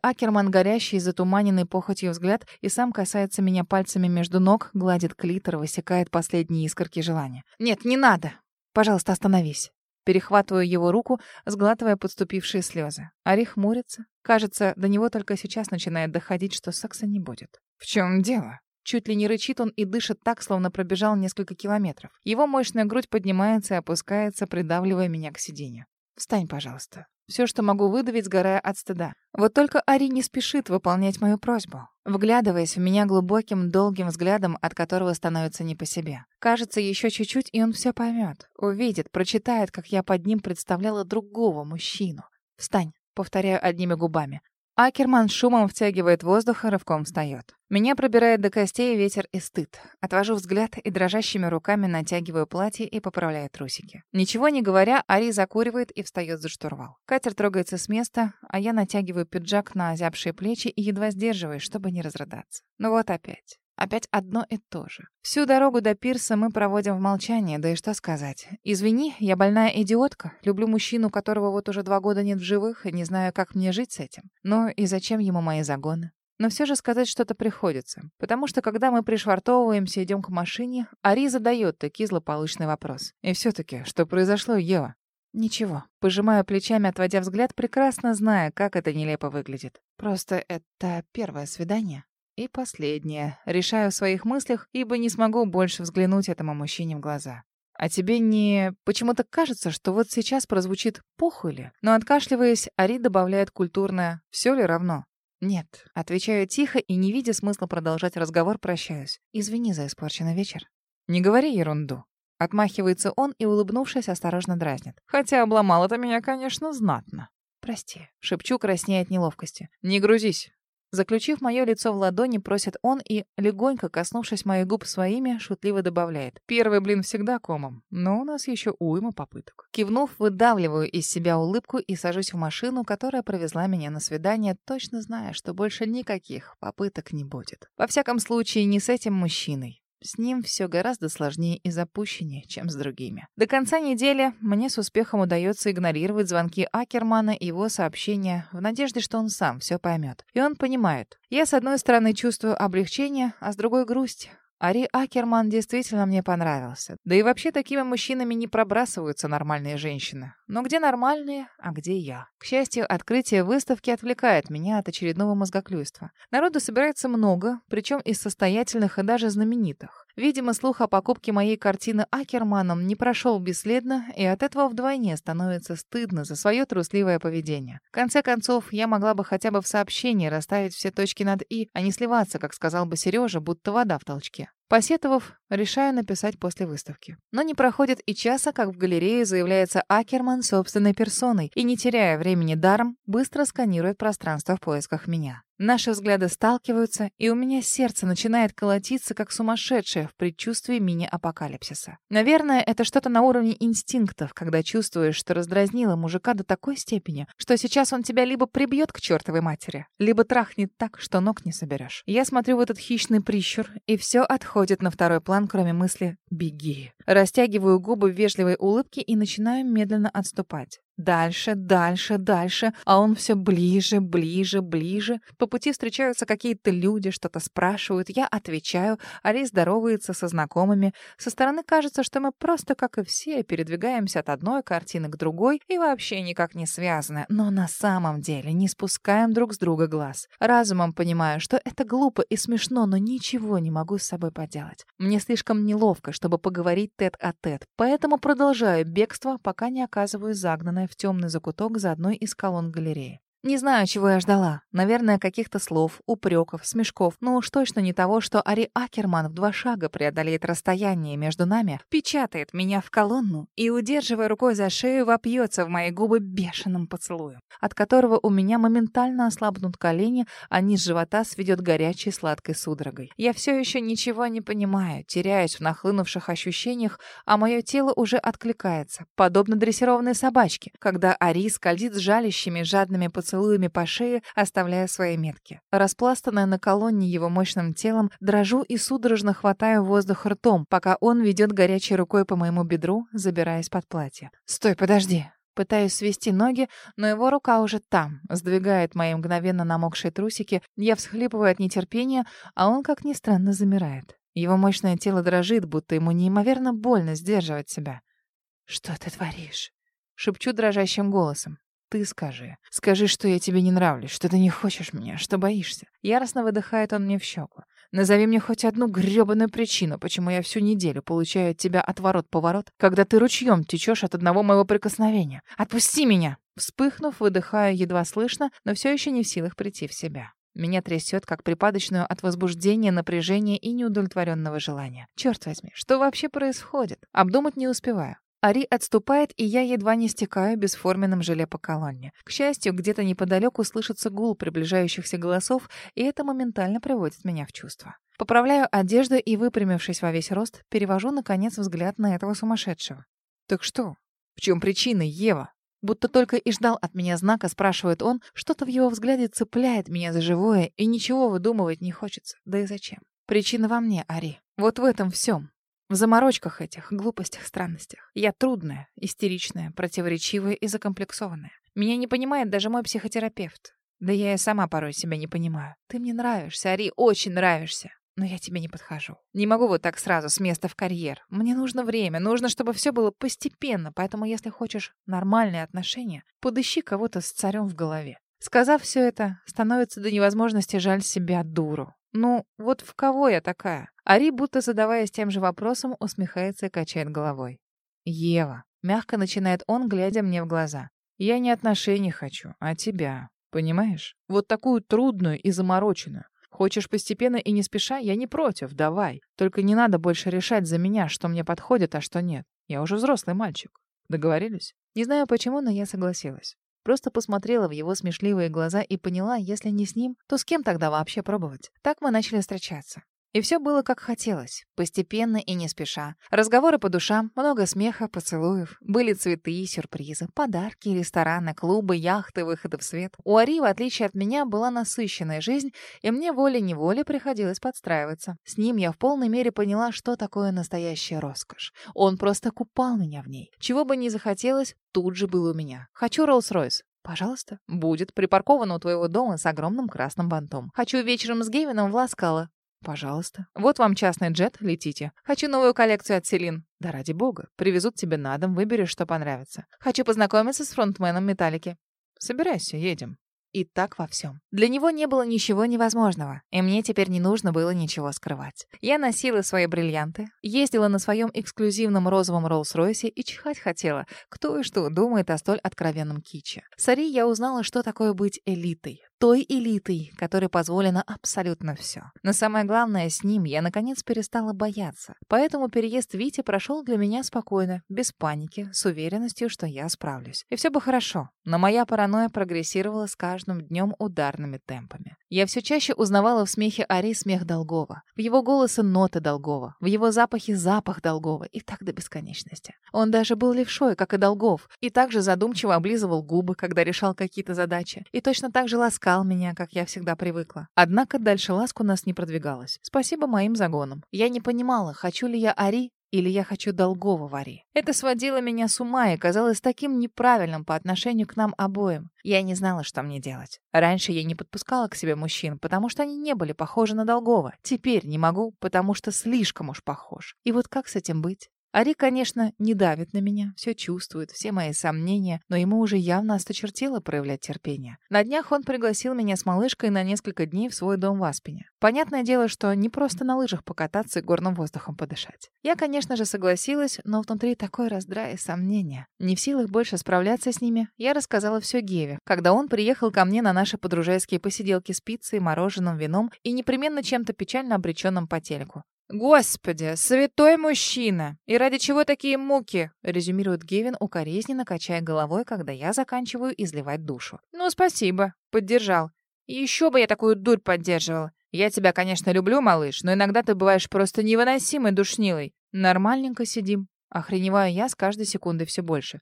Акерман горящий, затуманенный похотью взгляд и сам касается меня пальцами между ног, гладит клитор, высекает последние искорки желания. «Нет, не надо! Пожалуйста, остановись!» Перехватываю его руку, сглатывая подступившие слезы. Ари хмурится. Кажется, до него только сейчас начинает доходить, что секса не будет. «В чем дело?» Чуть ли не рычит он и дышит так, словно пробежал несколько километров. Его мощная грудь поднимается и опускается, придавливая меня к сиденью. «Встань, пожалуйста». Все, что могу выдавить, сгорая от стыда. Вот только Ари не спешит выполнять мою просьбу, вглядываясь в меня глубоким, долгим взглядом, от которого становится не по себе. Кажется, еще чуть-чуть, и он все поймет, увидит, прочитает, как я под ним представляла другого мужчину. «Встань», — повторяю одними губами. Акерман шумом втягивает воздух и рывком встает. Меня пробирает до костей ветер и стыд. Отвожу взгляд и дрожащими руками натягиваю платье и поправляю трусики. Ничего не говоря, Ари закуривает и встает за штурвал. Катер трогается с места, а я натягиваю пиджак на озябшие плечи и едва сдерживаюсь, чтобы не разрыдаться. Ну вот опять. Опять одно и то же. Всю дорогу до пирса мы проводим в молчании, да и что сказать. Извини, я больная идиотка. Люблю мужчину, которого вот уже два года нет в живых, и не знаю, как мне жить с этим. Но и зачем ему мои загоны? Но все же сказать что-то приходится. Потому что, когда мы пришвартовываемся, идем к машине, Ари задает таки злополучный вопрос. И все-таки, что произошло, Ева? Ничего. Пожимаю плечами, отводя взгляд, прекрасно зная, как это нелепо выглядит. Просто это первое свидание. И последнее. Решаю в своих мыслях, ибо не смогу больше взглянуть этому мужчине в глаза. А тебе не... Почему-то кажется, что вот сейчас прозвучит «похуй ли?» Но откашливаясь, Ари добавляет культурное «все ли равно?» «Нет». Отвечаю тихо и, не видя смысла продолжать разговор, прощаюсь. «Извини за испорченный вечер». «Не говори ерунду». Отмахивается он и, улыбнувшись, осторожно дразнит. «Хотя обломал это меня, конечно, знатно». «Прости», — шепчу, краснея от неловкости. «Не грузись. Заключив мое лицо в ладони, просит он и, легонько коснувшись моих губ своими, шутливо добавляет. Первый блин всегда комом, но у нас еще уйма попыток. Кивнув, выдавливаю из себя улыбку и сажусь в машину, которая провезла меня на свидание, точно зная, что больше никаких попыток не будет. Во всяком случае, не с этим мужчиной. С ним все гораздо сложнее и запущеннее, чем с другими. До конца недели мне с успехом удается игнорировать звонки Акермана и его сообщения в надежде, что он сам все поймет. И он понимает. Я, с одной стороны, чувствую облегчение, а с другой — грусть. Ари Акерман действительно мне понравился. Да и вообще такими мужчинами не пробрасываются нормальные женщины. Но где нормальные, а где я? К счастью, открытие выставки отвлекает меня от очередного мозгоклюйства. Народу собирается много, причем из состоятельных и даже знаменитых. Видимо, слух о покупке моей картины Акерманом не прошел бесследно, и от этого вдвойне становится стыдно за свое трусливое поведение. В конце концов, я могла бы хотя бы в сообщении расставить все точки над «и», а не сливаться, как сказал бы Сережа, будто вода в толчке. Посетовав, решаю написать после выставки. Но не проходит и часа, как в галерее заявляется Акерман собственной персоной и, не теряя времени даром, быстро сканирует пространство в поисках меня. Наши взгляды сталкиваются, и у меня сердце начинает колотиться, как сумасшедшее в предчувствии мини-апокалипсиса. Наверное, это что-то на уровне инстинктов, когда чувствуешь, что раздразнила мужика до такой степени, что сейчас он тебя либо прибьет к чертовой матери, либо трахнет так, что ног не соберешь. Я смотрю в этот хищный прищур, и все отходит на второй план, кроме мысли «беги». Растягиваю губы в вежливой улыбке и начинаю медленно отступать. Дальше, дальше, дальше, а он все ближе, ближе, ближе. По пути встречаются какие-то люди, что-то спрашивают, я отвечаю, Ари здоровается со знакомыми. Со стороны кажется, что мы просто, как и все, передвигаемся от одной картины к другой и вообще никак не связаны, но на самом деле не спускаем друг с друга глаз. Разумом понимаю, что это глупо и смешно, но ничего не могу с собой поделать. Мне слишком неловко, чтобы поговорить тет-а-тет, -тет, поэтому продолжаю бегство, пока не оказываюсь загнанной в темный закуток за одной из колонн галереи. Не знаю, чего я ждала. Наверное, каких-то слов, упреков, смешков, но уж точно не того, что Ари Акерман в два шага преодолеет расстояние между нами, впечатает меня в колонну и, удерживая рукой за шею, вопьется в мои губы бешеным поцелуем, от которого у меня моментально ослабнут колени, а низ живота сведет горячей сладкой судорогой. Я все еще ничего не понимаю, теряюсь в нахлынувших ощущениях, а мое тело уже откликается, подобно дрессированной собачке, когда Ари скользит с жалящими, жадными поцелуями поцелуями по шее, оставляя свои метки. Распластанная на колонне его мощным телом, дрожу и судорожно хватаю воздух ртом, пока он ведет горячей рукой по моему бедру, забираясь под платье. «Стой, подожди!» Пытаюсь свести ноги, но его рука уже там, сдвигает мои мгновенно намокшие трусики. Я всхлипываю от нетерпения, а он, как ни странно, замирает. Его мощное тело дрожит, будто ему неимоверно больно сдерживать себя. «Что ты творишь?» — шепчу дрожащим голосом. «Ты скажи. Скажи, что я тебе не нравлюсь, что ты не хочешь меня, что боишься». Яростно выдыхает он мне в щеку. Назови мне хоть одну грёбаную причину, почему я всю неделю получаю от тебя отворот-поворот, когда ты ручьем течешь от одного моего прикосновения. Отпусти меня!» Вспыхнув, выдыхаю едва слышно, но все еще не в силах прийти в себя. Меня трясет, как припадочную от возбуждения, напряжения и неудовлетворенного желания. Черт возьми, что вообще происходит? Обдумать не успеваю. Ари отступает, и я едва не стекаю бесформенным желе по колонне. К счастью, где-то неподалеку слышится гул приближающихся голосов, и это моментально приводит меня в чувство. Поправляю одежду и, выпрямившись во весь рост, перевожу, наконец, взгляд на этого сумасшедшего. «Так что? В чем причина, Ева?» Будто только и ждал от меня знака, спрашивает он, что-то в его взгляде цепляет меня за живое, и ничего выдумывать не хочется. Да и зачем? Причина во мне, Ари. Вот в этом всем. В заморочках этих, глупостях, странностях. Я трудная, истеричная, противоречивая и закомплексованная. Меня не понимает даже мой психотерапевт. Да я и сама порой себя не понимаю. Ты мне нравишься, Ари, очень нравишься. Но я тебе не подхожу. Не могу вот так сразу с места в карьер. Мне нужно время, нужно, чтобы все было постепенно. Поэтому, если хочешь нормальные отношения, подыщи кого-то с царем в голове. Сказав все это, становится до невозможности жаль себя дуру. Ну, вот в кого я такая? Ари, будто задаваясь тем же вопросом, усмехается и качает головой. «Ева», — мягко начинает он, глядя мне в глаза. «Я не отношений хочу, а тебя. Понимаешь? Вот такую трудную и замороченную. Хочешь постепенно и не спеша, я не против, давай. Только не надо больше решать за меня, что мне подходит, а что нет. Я уже взрослый мальчик. Договорились? Не знаю почему, но я согласилась. Просто посмотрела в его смешливые глаза и поняла, если не с ним, то с кем тогда вообще пробовать. Так мы начали встречаться. И все было как хотелось, постепенно и не спеша. Разговоры по душам, много смеха, поцелуев. Были цветы и сюрпризы, подарки, рестораны, клубы, яхты, выходы в свет. У Ари, в отличие от меня, была насыщенная жизнь, и мне волей-неволей приходилось подстраиваться. С ним я в полной мере поняла, что такое настоящая роскошь. Он просто купал меня в ней. Чего бы ни захотелось, тут же было у меня. Хочу Роллс-Ройс. «Пожалуйста. Будет. Припарковано у твоего дома с огромным красным бантом. Хочу вечером с Гевином в Ласкало. «Пожалуйста. Вот вам частный джет, летите. Хочу новую коллекцию от Селин. Да ради бога. Привезут тебе на дом, выберешь, что понравится. Хочу познакомиться с фронтменом Металлики. Собирайся, едем». И так во всем. Для него не было ничего невозможного, и мне теперь не нужно было ничего скрывать. Я носила свои бриллианты, ездила на своем эксклюзивном розовом Роллс-Ройсе и чихать хотела, кто и что думает о столь откровенном киче. С Ари я узнала, что такое быть элитой, той элитой, которой позволено абсолютно все. Но самое главное, с ним я, наконец, перестала бояться. Поэтому переезд Вити прошел для меня спокойно, без паники, с уверенностью, что я справлюсь. И все бы хорошо, но моя паранойя прогрессировала с каждым днем ударными темпами. Я все чаще узнавала в смехе Ари смех Долгова, в его голосе ноты Долгова, в его запахе запах Долгова, и так до бесконечности. Он даже был левшой, как и Долгов, и также задумчиво облизывал губы, когда решал какие-то задачи, и точно так же ласкал ласкал меня, как я всегда привыкла. Однако дальше ласку нас не продвигалось. Спасибо моим загонам. Я не понимала, хочу ли я Ари или я хочу долгого вари. Это сводило меня с ума и казалось таким неправильным по отношению к нам обоим. Я не знала, что мне делать. Раньше я не подпускала к себе мужчин, потому что они не были похожи на долгого. Теперь не могу, потому что слишком уж похож. И вот как с этим быть? Ари, конечно, не давит на меня, все чувствует, все мои сомнения, но ему уже явно осточертело проявлять терпение. На днях он пригласил меня с малышкой на несколько дней в свой дом в Аспене. Понятное дело, что не просто на лыжах покататься и горным воздухом подышать. Я, конечно же, согласилась, но внутри такой раздрай и сомнения. Не в силах больше справляться с ними, я рассказала все Геве, когда он приехал ко мне на наши подружайские посиделки с пиццей, мороженым, вином и непременно чем-то печально обреченным по телеку. «Господи, святой мужчина! И ради чего такие муки?» — резюмирует Гевин, укоризненно качая головой, когда я заканчиваю изливать душу. «Ну, спасибо», — поддержал. «Еще бы я такую дурь поддерживал. Я тебя, конечно, люблю, малыш, но иногда ты бываешь просто невыносимой душнилой. Нормальненько сидим». Охреневаю я с каждой секундой все больше.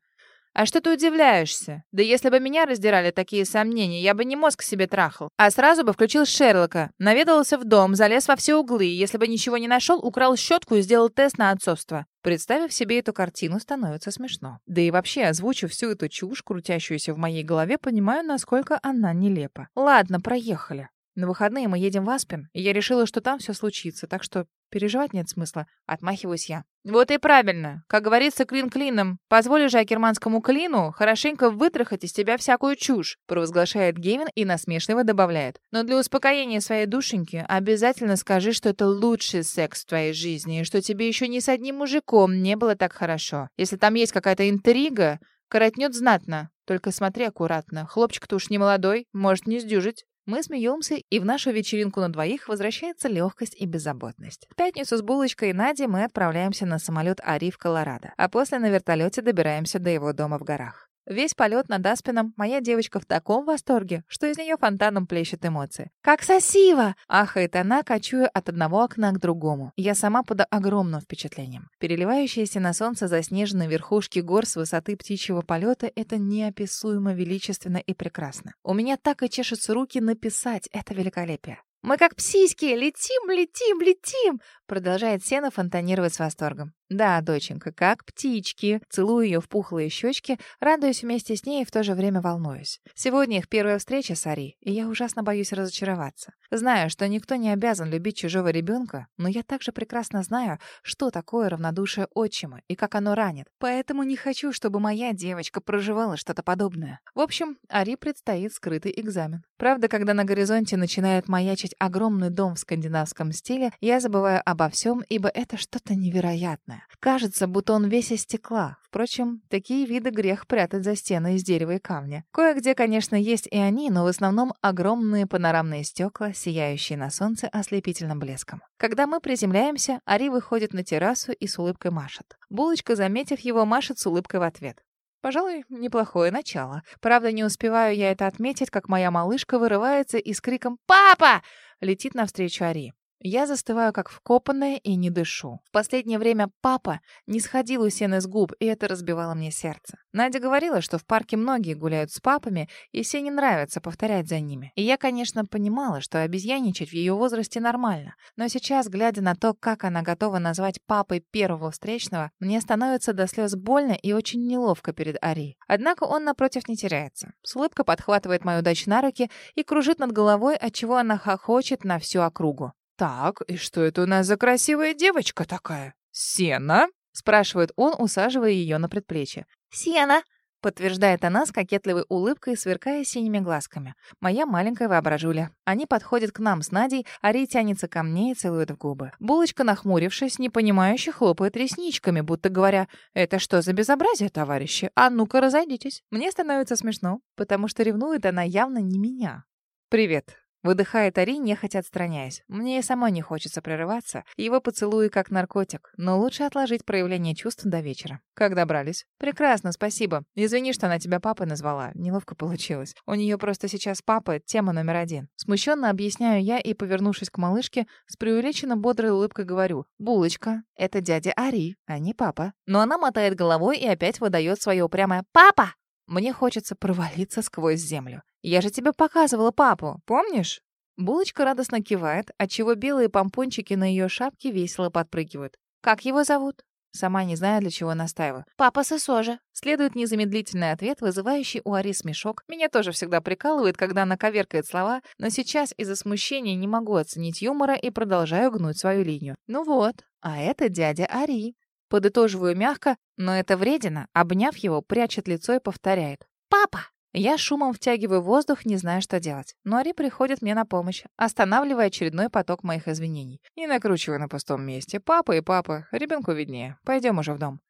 А что ты удивляешься? Да если бы меня раздирали такие сомнения, я бы не мозг себе трахал, а сразу бы включил Шерлока, наведался в дом, залез во все углы, если бы ничего не нашел, украл щетку и сделал тест на отцовство. Представив себе эту картину, становится смешно. Да и вообще, озвучив всю эту чушь, крутящуюся в моей голове, понимаю, насколько она нелепа. Ладно, проехали. На выходные мы едем в Аспен, и я решила, что там все случится, так что переживать нет смысла. Отмахиваюсь я. Вот и правильно. Как говорится, клин клином. Позволи же акерманскому клину хорошенько вытрахать из тебя всякую чушь, провозглашает Гейвин и насмешливо добавляет. Но для успокоения своей душеньки обязательно скажи, что это лучший секс в твоей жизни, и что тебе еще ни с одним мужиком не было так хорошо. Если там есть какая-то интрига, коротнет знатно. Только смотри аккуратно. Хлопчик-то уж не молодой, может не сдюжить. Мы смеемся, и в нашу вечеринку на двоих возвращается легкость и беззаботность. В пятницу с Булочкой и Надей мы отправляемся на самолет Ари в Колорадо, а после на вертолете добираемся до его дома в горах. Весь полет над Аспином моя девочка в таком восторге, что из нее фонтаном плещет эмоции. «Как сосиво!» — ахает она, кочуя от одного окна к другому. Я сама под огромным впечатлением. Переливающиеся на солнце заснеженные верхушки гор с высоты птичьего полета — это неописуемо величественно и прекрасно. У меня так и чешутся руки написать это великолепие. «Мы как псиськи, летим, летим, летим!» Продолжает Сена фонтанировать с восторгом. «Да, доченька, как птички!» Целую ее в пухлые щечки, радуюсь вместе с ней и в то же время волнуюсь. Сегодня их первая встреча с Ари, и я ужасно боюсь разочароваться. Знаю, что никто не обязан любить чужого ребенка, но я также прекрасно знаю, что такое равнодушие отчима и как оно ранит. Поэтому не хочу, чтобы моя девочка проживала что-то подобное. В общем, Ари предстоит скрытый экзамен. Правда, когда на горизонте начинает маячить огромный дом в скандинавском стиле, я забываю обо всем, ибо это что-то невероятное. Кажется, будто он весь из стекла. Впрочем, такие виды грех прятать за стены из дерева и камня. Кое-где, конечно, есть и они, но в основном огромные панорамные стекла, сияющие на солнце ослепительным блеском. Когда мы приземляемся, Ари выходит на террасу и с улыбкой машет. Булочка, заметив его, машет с улыбкой в ответ. Пожалуй, неплохое начало. Правда, не успеваю я это отметить, как моя малышка вырывается и с криком «Папа!» летит навстречу Ари. Я застываю как вкопанная и не дышу. В последнее время папа не сходил у Сены с губ, и это разбивало мне сердце. Надя говорила, что в парке многие гуляют с папами, и Сене нравится повторять за ними. И я, конечно, понимала, что обезьяничать в ее возрасте нормально. Но сейчас, глядя на то, как она готова назвать папой первого встречного, мне становится до слез больно и очень неловко перед Ари. Однако он, напротив, не теряется. С улыбкой подхватывает мою дочь на руки и кружит над головой, отчего она хохочет на всю округу. «Так, и что это у нас за красивая девочка такая? Сена?» — спрашивает он, усаживая ее на предплечье. «Сена!» — подтверждает она с кокетливой улыбкой, сверкая синими глазками. Моя маленькая воображуля. Они подходят к нам с Надей, Ари тянется ко мне и целует в губы. Булочка, нахмурившись, непонимающе хлопает ресничками, будто говоря, «Это что за безобразие, товарищи? А ну-ка, разойдитесь». Мне становится смешно, потому что ревнует она явно не меня. «Привет», Выдыхает Ари, нехотя отстраняясь. Мне и самой не хочется прерываться. Его поцелуи как наркотик. Но лучше отложить проявление чувств до вечера. Как добрались? Прекрасно, спасибо. Извини, что она тебя папой назвала. Неловко получилось. У нее просто сейчас папа — тема номер один. Смущенно объясняю я и, повернувшись к малышке, с преувеличенно бодрой улыбкой говорю. «Булочка, это дядя Ари, а не папа». Но она мотает головой и опять выдает свое упрямое «Папа!» Мне хочется провалиться сквозь землю. Я же тебе показывала папу, помнишь? Булочка радостно кивает, отчего белые помпончики на ее шапке весело подпрыгивают. Как его зовут? Сама не знаю, для чего настаиваю. «Папа Сысожа». Следует незамедлительный ответ, вызывающий у Ари смешок. Меня тоже всегда прикалывает, когда она коверкает слова, но сейчас из-за смущения не могу оценить юмора и продолжаю гнуть свою линию. Ну вот, а это дядя Ари. Подытоживаю мягко, но это вредина, обняв его, прячет лицо и повторяет. «Папа!» Я шумом втягиваю воздух, не зная, что делать. Но Ари приходит мне на помощь, останавливая очередной поток моих извинений. Не накручивай на пустом месте. Папа и папа. Ребенку виднее. Пойдем уже в дом.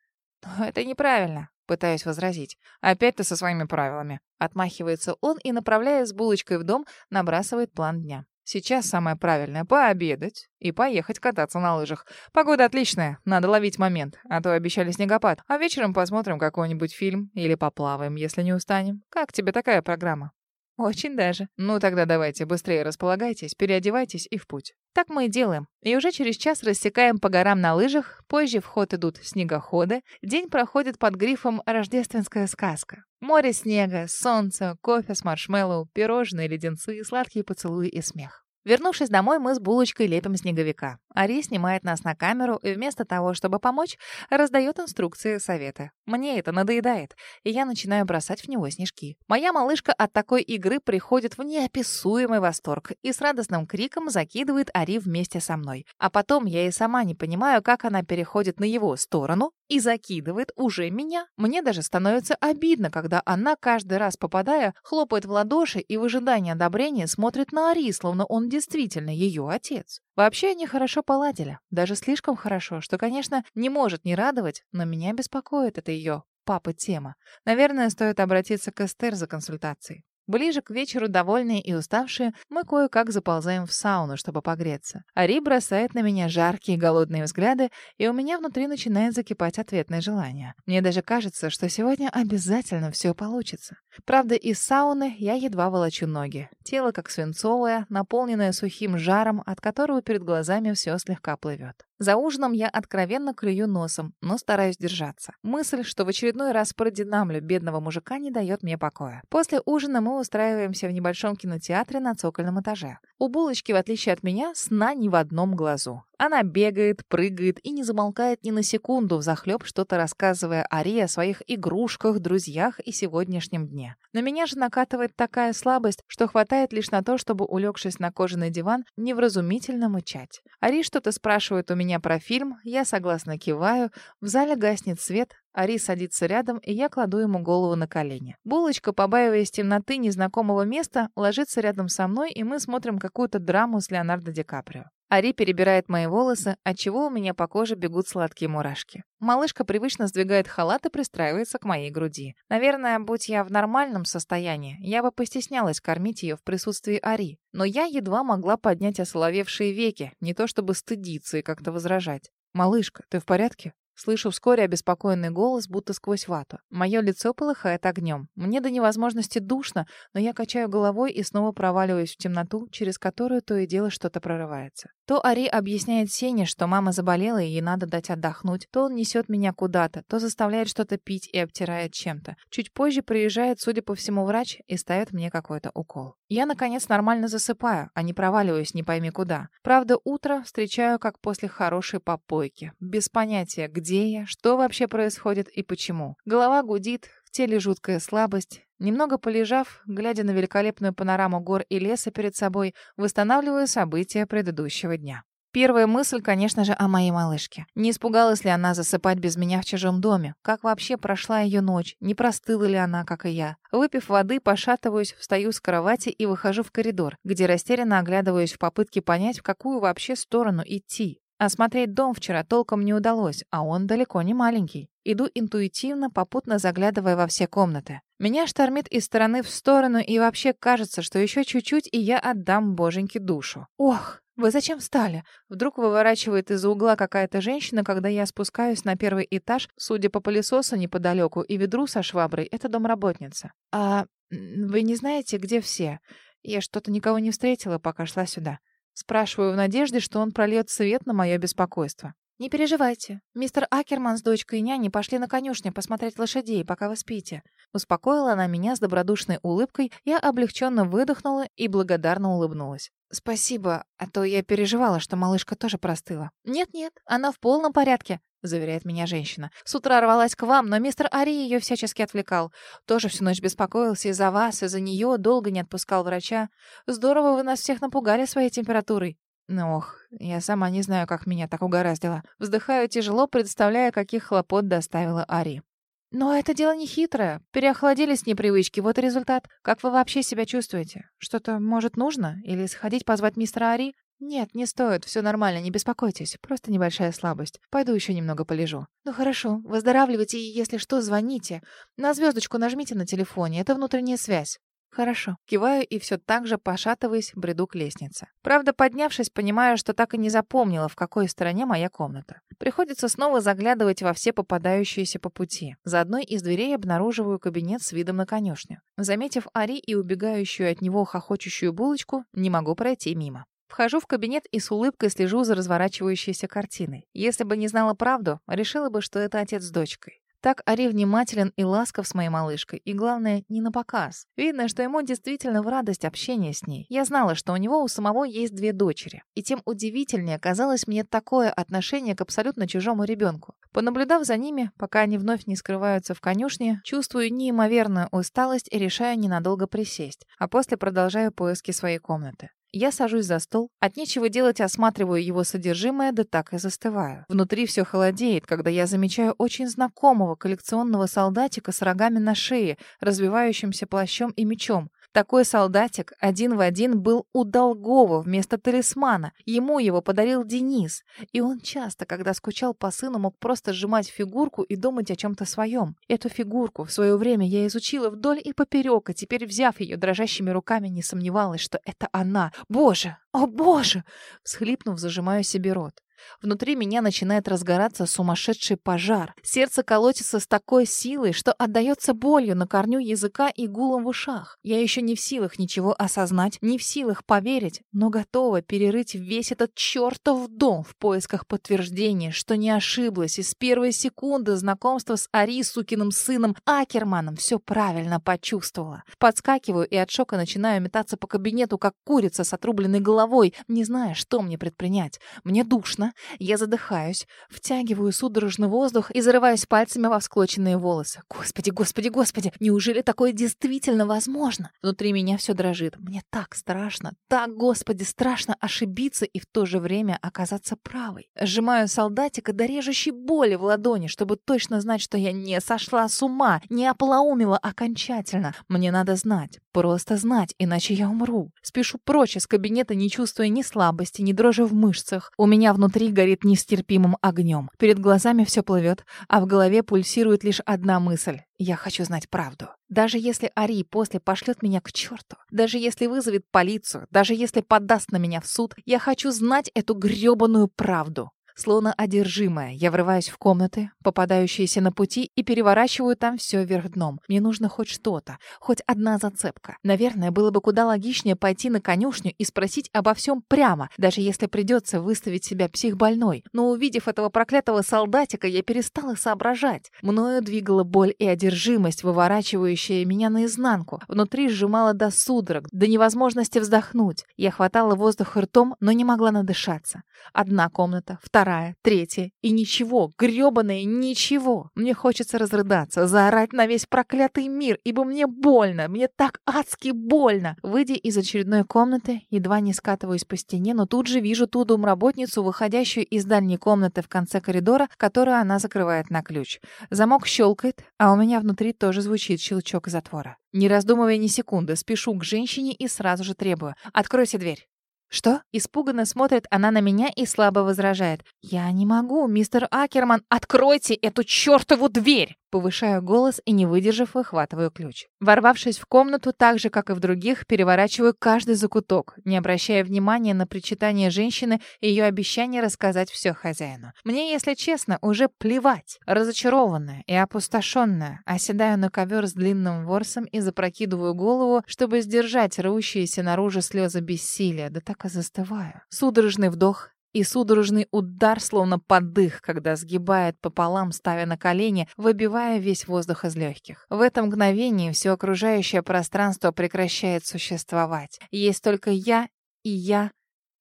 Но это неправильно. Пытаюсь возразить. «Опять ты со своими правилами». Отмахивается он и, направляясь с булочкой в дом, набрасывает план дня. Сейчас самое правильное — пообедать и поехать кататься на лыжах. Погода отличная, надо ловить момент, а то обещали снегопад. А вечером посмотрим какой-нибудь фильм или поплаваем, если не устанем. Как тебе такая программа? Очень даже. Ну тогда давайте быстрее располагайтесь, переодевайтесь и в путь. Так мы и делаем. И уже через час рассекаем по горам на лыжах, позже в ход идут снегоходы. День проходит под грифом «Рождественская сказка». Море снега, солнце, кофе с маршмеллоу, пирожные, леденцы, сладкие поцелуи и смех. Вернувшись домой, мы с булочкой лепим снеговика. Ари снимает нас на камеру и вместо того, чтобы помочь, раздает инструкции и советы. Мне это надоедает, и я начинаю бросать в него снежки. Моя малышка от такой игры приходит в неописуемый восторг и с радостным криком закидывает Ари вместе со мной. А потом я и сама не понимаю, как она переходит на его сторону и закидывает уже меня. Мне даже становится обидно, когда она, каждый раз попадая, хлопает в ладоши и в ожидании одобрения смотрит на Ари, словно он действительно ее отец. Вообще они хорошо поладили, даже слишком хорошо, что, конечно, не может не радовать, но меня беспокоит это ее папа тема. Наверное, стоит обратиться к Эстер за консультацией. Ближе к вечеру, довольные и уставшие, мы кое-как заползаем в сауну, чтобы погреться. Ари бросает на меня жаркие голодные взгляды, и у меня внутри начинает закипать ответное желание. Мне даже кажется, что сегодня обязательно все получится. Правда, из сауны я едва волочу ноги. Тело как свинцовое, наполненное сухим жаром, от которого перед глазами все слегка плывет. За ужином я откровенно клюю носом, но стараюсь держаться. Мысль, что в очередной раз продинамлю бедного мужика, не дает мне покоя. После ужина мы устраиваемся в небольшом кинотеатре на цокольном этаже. У булочки, в отличие от меня, сна ни в одном глазу. Она бегает, прыгает и не замолкает ни на секунду, взахлеб что-то рассказывая Ари о своих игрушках, друзьях и сегодняшнем дне. На меня же накатывает такая слабость, что хватает лишь на то, чтобы, улегшись на кожаный диван, невразумительно мычать. Ари что-то спрашивает у меня про фильм, я согласно киваю, в зале гаснет свет, Ари садится рядом, и я кладу ему голову на колени. Булочка, побаиваясь темноты незнакомого места, ложится рядом со мной, и мы смотрим какую-то драму с Леонардо Ди Каприо. Ари перебирает мои волосы, отчего у меня по коже бегут сладкие мурашки. Малышка привычно сдвигает халат и пристраивается к моей груди. Наверное, будь я в нормальном состоянии, я бы постеснялась кормить ее в присутствии Ари. Но я едва могла поднять осоловевшие веки, не то чтобы стыдиться и как-то возражать. «Малышка, ты в порядке?» Слышу вскоре обеспокоенный голос, будто сквозь вату. Мое лицо полыхает огнем. Мне до невозможности душно, но я качаю головой и снова проваливаюсь в темноту, через которую то и дело что-то прорывается. То Ари объясняет Сене, что мама заболела и ей надо дать отдохнуть, то он несет меня куда-то, то заставляет что-то пить и обтирает чем-то. Чуть позже приезжает, судя по всему, врач и ставит мне какой-то укол. Я, наконец, нормально засыпаю, а не проваливаюсь не пойми куда. Правда, утро встречаю как после хорошей попойки. Без понятия, где я, что вообще происходит и почему. Голова гудит, в теле жуткая слабость. Немного полежав, глядя на великолепную панораму гор и леса перед собой, восстанавливаю события предыдущего дня. Первая мысль, конечно же, о моей малышке. Не испугалась ли она засыпать без меня в чужом доме? Как вообще прошла ее ночь? Не простыла ли она, как и я? Выпив воды, пошатываюсь, встаю с кровати и выхожу в коридор, где растерянно оглядываюсь в попытке понять, в какую вообще сторону идти. Осмотреть дом вчера толком не удалось, а он далеко не маленький. Иду интуитивно, попутно заглядывая во все комнаты. Меня штормит из стороны в сторону, и вообще кажется, что еще чуть-чуть, и я отдам боженьке душу. Ох, вы зачем встали? Вдруг выворачивает из-за угла какая-то женщина, когда я спускаюсь на первый этаж, судя по пылесосу неподалеку и ведру со шваброй, это домработница. А вы не знаете, где все? Я что-то никого не встретила, пока шла сюда. Спрашиваю в надежде, что он прольет свет на мое беспокойство. «Не переживайте. Мистер Акерман с дочкой и няней пошли на конюшню посмотреть лошадей, пока вы спите». Успокоила она меня с добродушной улыбкой, я облегченно выдохнула и благодарно улыбнулась. «Спасибо, а то я переживала, что малышка тоже простыла». «Нет-нет, она в полном порядке. — заверяет меня женщина. «С утра рвалась к вам, но мистер Ари ее всячески отвлекал. Тоже всю ночь беспокоился из-за вас, из-за нее, долго не отпускал врача. Здорово вы нас всех напугали своей температурой». Ну, ох, я сама не знаю, как меня так угораздило. Вздыхаю тяжело, представляя, каких хлопот доставила Ари. Но это дело не хитрое. Переохладились непривычки, вот и результат. Как вы вообще себя чувствуете? Что-то, может, нужно? Или сходить позвать мистера Ари? «Нет, не стоит, все нормально, не беспокойтесь. Просто небольшая слабость. Пойду еще немного полежу». «Ну хорошо, выздоравливайте и, если что, звоните. На звездочку нажмите на телефоне, это внутренняя связь». «Хорошо». Киваю и все так же, пошатываясь, бреду к лестнице. Правда, поднявшись, понимаю, что так и не запомнила, в какой стороне моя комната. Приходится снова заглядывать во все попадающиеся по пути. За одной из дверей обнаруживаю кабинет с видом на конюшню. Заметив Ари и убегающую от него хохочущую булочку, не могу пройти мимо. Вхожу в кабинет и с улыбкой слежу за разворачивающейся картиной. Если бы не знала правду, решила бы, что это отец с дочкой. Так Ари внимателен и ласков с моей малышкой. И главное, не на показ. Видно, что ему действительно в радость общения с ней. Я знала, что у него у самого есть две дочери. И тем удивительнее казалось мне такое отношение к абсолютно чужому ребенку. Понаблюдав за ними, пока они вновь не скрываются в конюшне, чувствую неимоверную усталость и решаю ненадолго присесть, а после продолжаю поиски своей комнаты. Я сажусь за стол, от нечего делать осматриваю его содержимое, да так и застываю. Внутри все холодеет, когда я замечаю очень знакомого коллекционного солдатика с рогами на шее, развивающимся плащом и мечом. Такой солдатик один в один был у Долгова вместо талисмана. Ему его подарил Денис. И он часто, когда скучал по сыну, мог просто сжимать фигурку и думать о чем-то своем. Эту фигурку в свое время я изучила вдоль и поперек, и теперь, взяв ее дрожащими руками, не сомневалась, что это она. Боже! О, боже! Всхлипнув, зажимаю себе рот. Внутри меня начинает разгораться сумасшедший пожар. Сердце колотится с такой силой, что отдается болью на корню языка и гулом в ушах. Я еще не в силах ничего осознать, не в силах поверить, но готова перерыть весь этот чертов дом в поисках подтверждения, что не ошиблась, и с первой секунды знакомства с Ари, сукиным сыном Акерманом, все правильно почувствовала. Подскакиваю и от шока начинаю метаться по кабинету, как курица с отрубленной головой, не зная, что мне предпринять. Мне душно, я задыхаюсь, втягиваю судорожный воздух и зарываюсь пальцами во всклоченные волосы. Господи, господи, господи, неужели такое действительно возможно? Внутри меня все дрожит. Мне так страшно, так, господи, страшно ошибиться и в то же время оказаться правой. Сжимаю солдатика до режущей боли в ладони, чтобы точно знать, что я не сошла с ума, не ополоумила окончательно. Мне надо знать, просто знать, иначе я умру. Спешу прочь из кабинета, не чувствуя ни слабости, ни дрожи в мышцах. У меня внутри внутри горит нестерпимым огнем. Перед глазами все плывет, а в голове пульсирует лишь одна мысль. Я хочу знать правду. Даже если Ари после пошлет меня к черту, даже если вызовет полицию, даже если подаст на меня в суд, я хочу знать эту грёбаную правду. Словно одержимая, я врываюсь в комнаты, попадающиеся на пути, и переворачиваю там все вверх дном. Мне нужно хоть что-то, хоть одна зацепка. Наверное, было бы куда логичнее пойти на конюшню и спросить обо всем прямо, даже если придется выставить себя психбольной. Но увидев этого проклятого солдатика, я перестала соображать. Мною двигала боль и одержимость, выворачивающая меня наизнанку. Внутри сжимала до судорог, до невозможности вздохнуть. Я хватала воздух ртом, но не могла надышаться. Одна комната, вторая вторая, третья. И ничего, грёбаное ничего. Мне хочется разрыдаться, заорать на весь проклятый мир, ибо мне больно, мне так адски больно. Выйдя из очередной комнаты, едва не скатываюсь по стене, но тут же вижу ту домработницу, выходящую из дальней комнаты в конце коридора, которую она закрывает на ключ. Замок щелкает, а у меня внутри тоже звучит щелчок затвора. Не раздумывая ни секунды, спешу к женщине и сразу же требую. «Откройте дверь». «Что?» Испуганно смотрит она на меня и слабо возражает. «Я не могу, мистер Акерман, откройте эту чертову дверь!» Повышаю голос и, не выдержав, выхватываю ключ. Ворвавшись в комнату, так же, как и в других, переворачиваю каждый закуток, не обращая внимания на причитание женщины и ее обещание рассказать все хозяину. Мне, если честно, уже плевать. Разочарованная и опустошенная, оседаю на ковер с длинным ворсом и запрокидываю голову, чтобы сдержать рвущиеся наружу слезы бессилия, да так и застываю. Судорожный вдох, и судорожный удар, словно подых, когда сгибает пополам, ставя на колени, выбивая весь воздух из легких. В это мгновение все окружающее пространство прекращает существовать. Есть только я и я,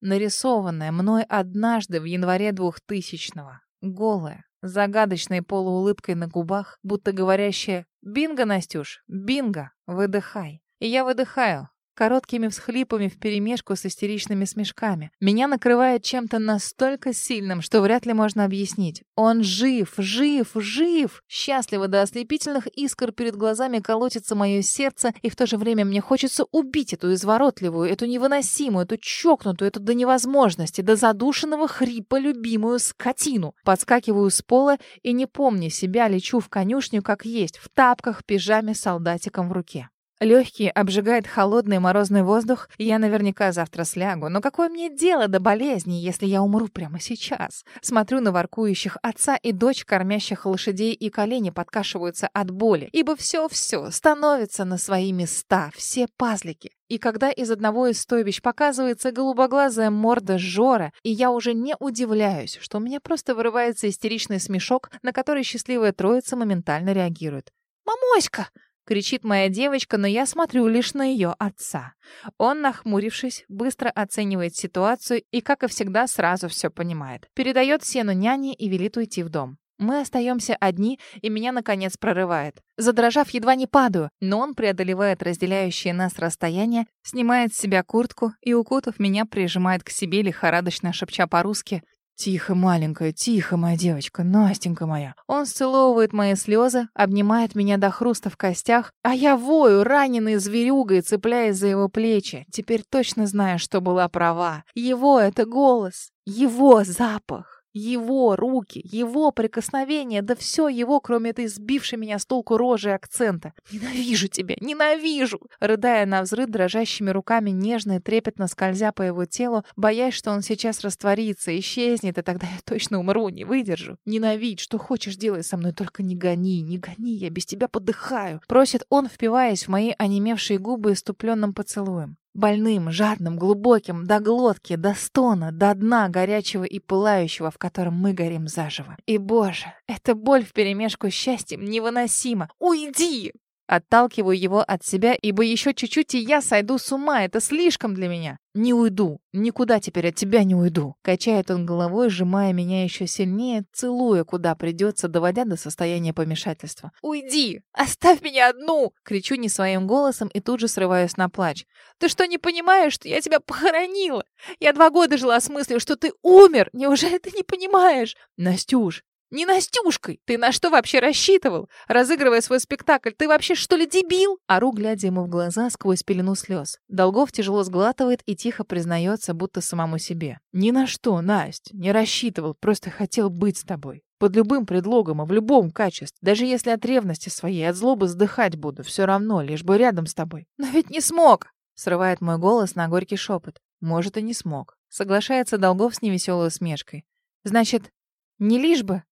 нарисованная мной однажды в январе двухтысячного, голая, загадочной полуулыбкой на губах, будто говорящая «Бинго, Настюш, бинго, выдыхай». И я выдыхаю, короткими всхлипами вперемешку с истеричными смешками. Меня накрывает чем-то настолько сильным, что вряд ли можно объяснить. Он жив, жив, жив! Счастливо до ослепительных искр перед глазами колотится мое сердце, и в то же время мне хочется убить эту изворотливую, эту невыносимую, эту чокнутую, эту до невозможности, до задушенного хрипа любимую скотину. Подскакиваю с пола и, не помня себя, лечу в конюшню как есть, в тапках, пижаме, солдатиком в руке. Легкие обжигает холодный морозный воздух, и я наверняка завтра слягу. Но какое мне дело до болезни, если я умру прямо сейчас? Смотрю на воркующих отца и дочь, кормящих лошадей, и колени подкашиваются от боли, ибо все-все становится на свои места, все пазлики. И когда из одного из стойбищ показывается голубоглазая морда Жора, и я уже не удивляюсь, что у меня просто вырывается истеричный смешок, на который счастливая троица моментально реагирует. «Мамоська!» Кричит моя девочка, но я смотрю лишь на ее отца. Он, нахмурившись, быстро оценивает ситуацию и, как и всегда, сразу все понимает. Передает сену няне и велит уйти в дом. Мы остаемся одни, и меня, наконец, прорывает. Задрожав, едва не падаю, но он преодолевает разделяющее нас расстояние, снимает с себя куртку и, укутав меня, прижимает к себе, лихорадочно шепча по-русски «Тихо, маленькая, тихо, моя девочка, Настенька моя». Он сцеловывает мои слезы, обнимает меня до хруста в костях, а я вою, раненый зверюгой, цепляясь за его плечи, теперь точно зная, что была права. Его — это голос, его запах. Его руки, его прикосновения, да все его, кроме этой сбившей меня с толку рожи акцента. «Ненавижу тебя! Ненавижу!» Рыдая на взрыв, дрожащими руками нежно и трепетно скользя по его телу, боясь, что он сейчас растворится, исчезнет, и тогда я точно умру, не выдержу. «Ненавидь! Что хочешь, делай со мной, только не гони, не гони, я без тебя подыхаю!» Просит он, впиваясь в мои онемевшие губы иступленным поцелуем. Больным, жадным, глубоким, до глотки, до стона, до дна горячего и пылающего, в котором мы горим заживо. И, боже, эта боль вперемешку с счастьем невыносима. Уйди! Отталкиваю его от себя, ибо еще чуть-чуть, и я сойду с ума. Это слишком для меня. Не уйду. Никуда теперь от тебя не уйду. Качает он головой, сжимая меня еще сильнее, целуя, куда придется, доводя до состояния помешательства. «Уйди! Оставь меня одну!» Кричу не своим голосом и тут же срываюсь на плач. «Ты что, не понимаешь, что я тебя похоронила? Я два года жила с мыслью, что ты умер! Неужели ты не понимаешь?» «Настюш, не Настюшкой! Ты на что вообще рассчитывал? Разыгрывая свой спектакль, ты вообще что ли дебил? Ору, глядя ему в глаза сквозь пелену слез. Долгов тяжело сглатывает и тихо признается, будто самому себе. Ни на что, Насть, не рассчитывал, просто хотел быть с тобой. Под любым предлогом и в любом качестве. Даже если от ревности своей, от злобы сдыхать буду, все равно, лишь бы рядом с тобой. Но ведь не смог! Срывает мой голос на горький шепот. Может, и не смог. Соглашается Долгов с невеселой усмешкой. Значит, не лишь бы,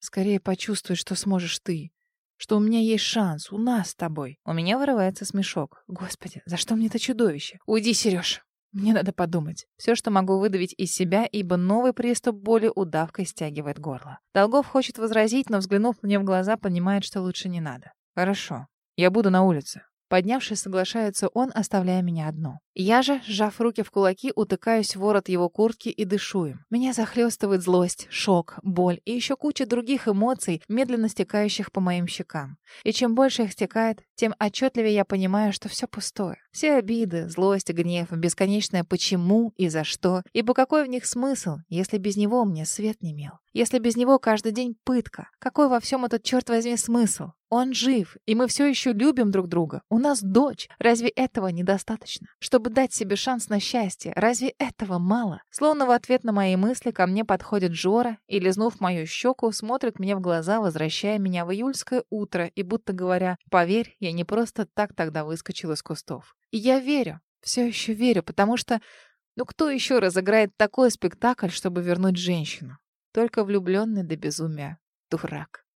Скорее почувствуй, что сможешь ты. Что у меня есть шанс, у нас с тобой. У меня вырывается смешок. Господи, за что мне это чудовище? Уйди, Сереж. Мне надо подумать. Все, что могу выдавить из себя, ибо новый приступ боли удавкой стягивает горло. Долгов хочет возразить, но, взглянув мне в глаза, понимает, что лучше не надо. Хорошо. Я буду на улице. Поднявшись, соглашается он, оставляя меня одну. Я же, сжав руки в кулаки, утыкаюсь в ворот его куртки и дышу им. Меня захлестывает злость, шок, боль и еще куча других эмоций, медленно стекающих по моим щекам. И чем больше их стекает, тем отчетливее я понимаю, что все пустое. Все обиды, злость, гнев, бесконечное «почему» и «за что», ибо какой в них смысл, если без него мне свет не мел? Если без него каждый день пытка? Какой во всем этот, черт возьми, смысл? Он жив, и мы все еще любим друг друга. У нас дочь. Разве этого недостаточно? Чтобы дать себе шанс на счастье, разве этого мало? Словно в ответ на мои мысли ко мне подходит Жора и, лизнув мою щеку, смотрит мне в глаза, возвращая меня в июльское утро и будто говоря, «Поверь, я не просто так тогда выскочил из кустов». И я верю, все еще верю, потому что... Ну кто еще разыграет такой спектакль, чтобы вернуть женщину? Только влюбленный до безумия. Дурак.